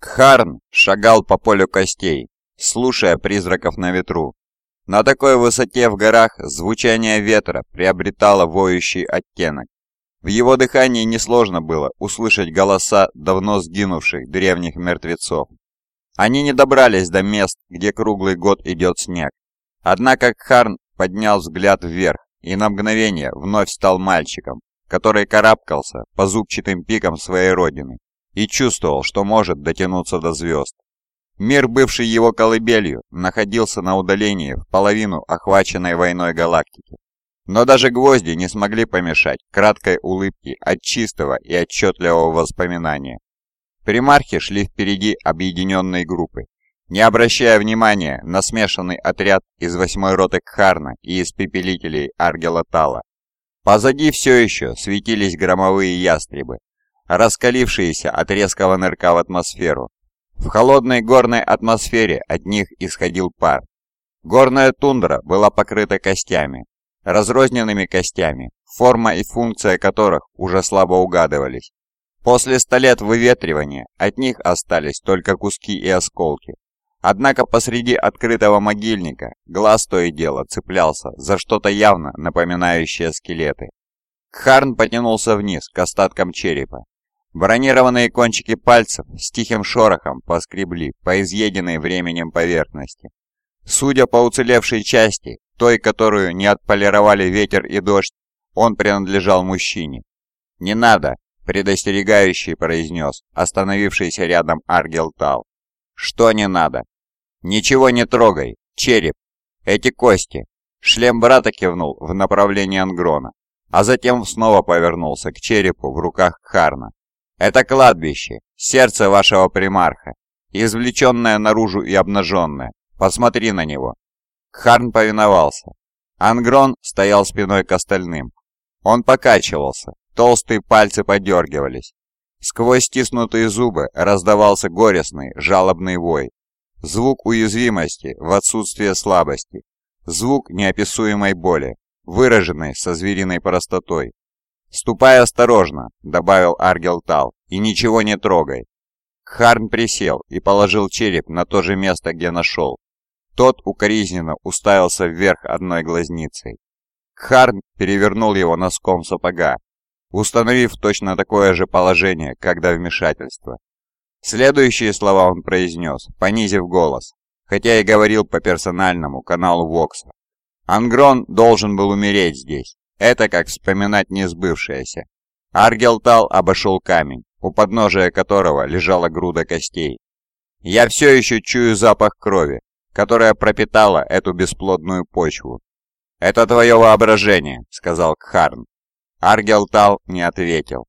Кхарн шагал по полю костей, слушая призраков на ветру. На такой высоте в горах звучание ветра приобретало воющий оттенок. В его дыхании несложно было услышать голоса давно сгинувших древних мертвецов. Они не добрались до мест, где круглый год идет снег. Однако Кхарн поднял взгляд вверх и на мгновение вновь стал мальчиком, который карабкался по зубчатым пикам своей родины и чувствовал, что может дотянуться до звезд. Мир, бывший его колыбелью, находился на удалении в половину охваченной войной галактики. Но даже гвозди не смогли помешать краткой улыбке от чистого и отчетливого воспоминания. Примархи шли впереди объединенной группы, не обращая внимания на смешанный отряд из восьмой роты Кхарна и испепелителей Аргела Тала. Позади все еще светились громовые ястребы, раскалившиеся от резкого нырка в атмосферу. В холодной горной атмосфере от них исходил пар. Горная тундра была покрыта костями, разрозненными костями, форма и функция которых уже слабо угадывались. После ста лет выветривания от них остались только куски и осколки. Однако посреди открытого могильника глаз то и дело цеплялся за что-то явно напоминающее скелеты. Кхарн потянулся вниз к остаткам черепа Бронированные кончики пальцев с тихим шорохом поскребли по изъеденной временем поверхности. Судя по уцелевшей части, той, которую не отполировали ветер и дождь, он принадлежал мужчине. «Не надо!» – предостерегающий произнес, остановившийся рядом Аргел Тал. «Что не надо?» «Ничего не трогай! Череп! Эти кости!» Шлем брата кивнул в направлении Ангрона, а затем снова повернулся к черепу в руках Харна. Это кладбище, сердце вашего примарха, извлеченное наружу и обнаженное. Посмотри на него». Харн повиновался. Ангрон стоял спиной к остальным. Он покачивался, толстые пальцы подергивались. Сквозь стиснутые зубы раздавался горестный, жалобный вой. Звук уязвимости в отсутствие слабости. Звук неописуемой боли, выраженный со звериной простотой. «Ступай осторожно», — добавил Аргел Тал, — «и ничего не трогай». Харн присел и положил череп на то же место, где нашел. Тот укоризненно уставился вверх одной глазницей. Харн перевернул его носком сапога, установив точно такое же положение, как до вмешательства. Следующие слова он произнес, понизив голос, хотя и говорил по персональному каналу Вокса. Ангрон должен был умереть здесь, это как вспоминать несбывшееся. Аргелтал обошел камень, у подножия которого лежала груда костей. «Я все еще чую запах крови, которая пропитала эту бесплодную почву». «Это твое воображение», — сказал Кхарн. Аргелтал не ответил.